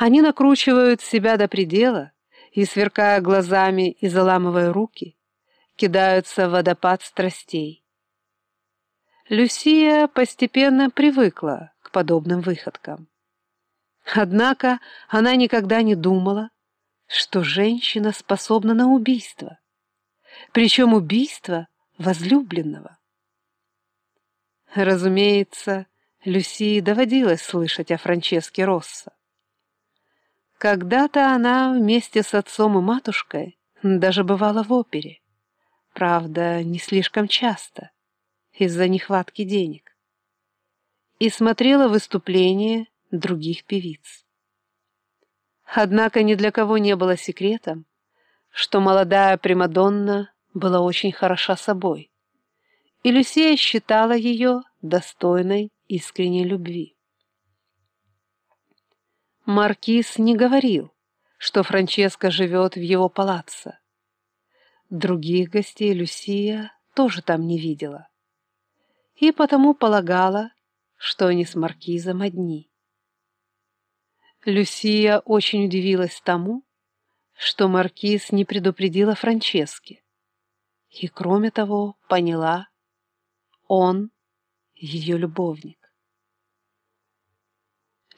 Они накручивают себя до предела и, сверкая глазами и заламывая руки, кидаются в водопад страстей. Люсия постепенно привыкла к подобным выходкам. Однако она никогда не думала, что женщина способна на убийство, причем убийство возлюбленного. Разумеется, Люсии доводилось слышать о Франческе Росса. Когда-то она вместе с отцом и матушкой даже бывала в опере. Правда, не слишком часто, из-за нехватки денег. И смотрела выступления других певиц. Однако ни для кого не было секретом, что молодая Примадонна была очень хороша собой, и Люсия считала ее достойной искренней любви. Маркиз не говорил, что Франческа живет в его палаццо. Других гостей Люсия тоже там не видела. И потому полагала, что они с Маркизом одни. Люсия очень удивилась тому, что Маркиз не предупредила Франческе. И, кроме того, поняла, он ее любовник.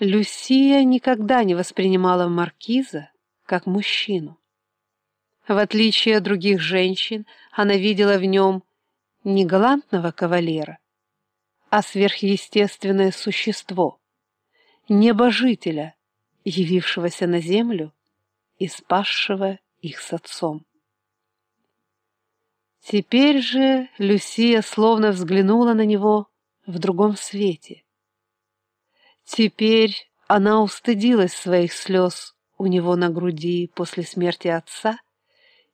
Люсия никогда не воспринимала маркиза как мужчину. В отличие от других женщин, она видела в нем не галантного кавалера, а сверхъестественное существо, небожителя, явившегося на землю и спасшего их с отцом. Теперь же Люсия словно взглянула на него в другом свете. Теперь она устыдилась своих слез у него на груди после смерти отца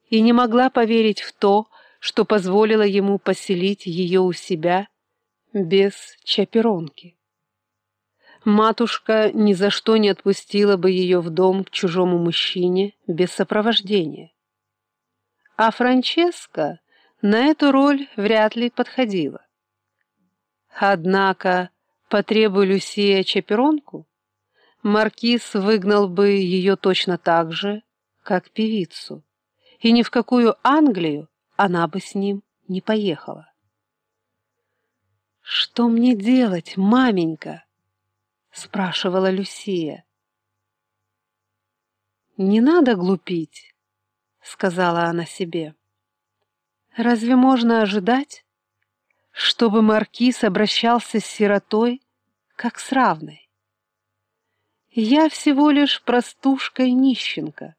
и не могла поверить в то, что позволило ему поселить ее у себя без чаперонки. Матушка ни за что не отпустила бы ее в дом к чужому мужчине без сопровождения. А Франческа на эту роль вряд ли подходила. Однако Потребуя Люсия чаперонку, маркиз выгнал бы ее точно так же, как певицу, и ни в какую Англию она бы с ним не поехала. «Что мне делать, маменька?» — спрашивала Люсия. «Не надо глупить», — сказала она себе. «Разве можно ожидать, чтобы маркиз обращался с сиротой, как с равной. Я всего лишь простушка и нищенка,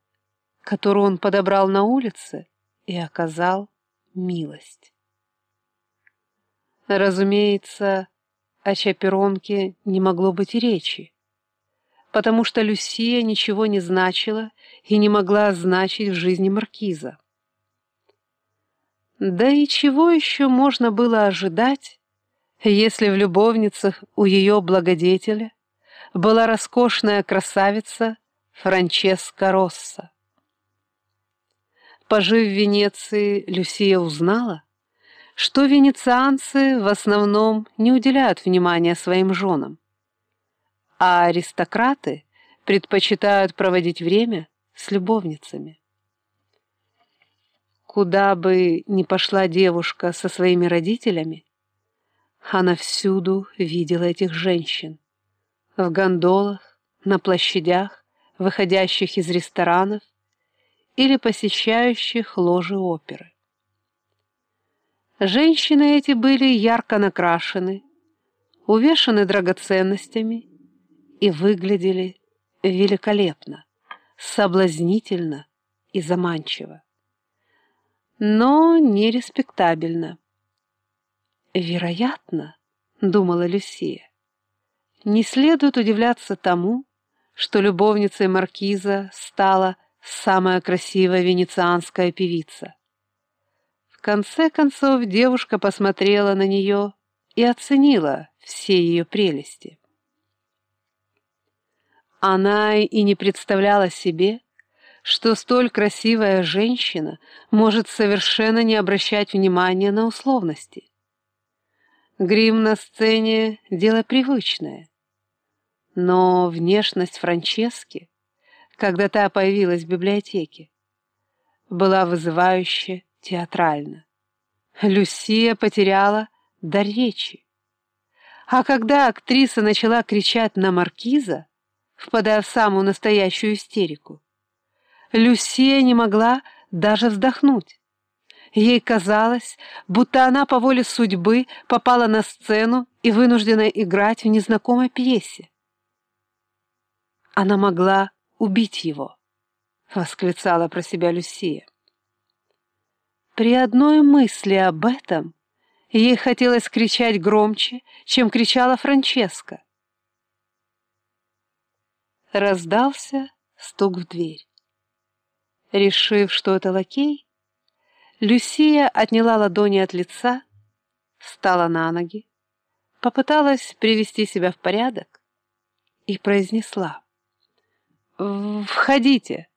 которую он подобрал на улице и оказал милость. Разумеется, о Чаперонке не могло быть и речи, потому что Люсия ничего не значила и не могла значить в жизни маркиза. Да и чего еще можно было ожидать, если в любовницах у ее благодетеля была роскошная красавица Франческа Росса. Пожив в Венеции, Люсия узнала, что венецианцы в основном не уделяют внимания своим женам, а аристократы предпочитают проводить время с любовницами. Куда бы ни пошла девушка со своими родителями, она всюду видела этих женщин. В гондолах, на площадях, выходящих из ресторанов или посещающих ложи оперы. Женщины эти были ярко накрашены, увешаны драгоценностями и выглядели великолепно, соблазнительно и заманчиво но нереспектабельно. «Вероятно, — думала Люсия, — не следует удивляться тому, что любовницей маркиза стала самая красивая венецианская певица. В конце концов девушка посмотрела на нее и оценила все ее прелести. Она и не представляла себе, что столь красивая женщина может совершенно не обращать внимания на условности. Грим на сцене — дело привычное. Но внешность Франчески когда та появилась в библиотеке, была вызывающе театральна. Люсия потеряла дар речи. А когда актриса начала кричать на маркиза, впадая в самую настоящую истерику, Люсия не могла даже вздохнуть. Ей казалось, будто она по воле судьбы попала на сцену и вынуждена играть в незнакомой пьесе. Она могла убить его, — восклицала про себя Люсия. При одной мысли об этом ей хотелось кричать громче, чем кричала Франческа. Раздался стук в дверь. Решив, что это лакей, Люсия отняла ладони от лица, встала на ноги, попыталась привести себя в порядок и произнесла. «Входите».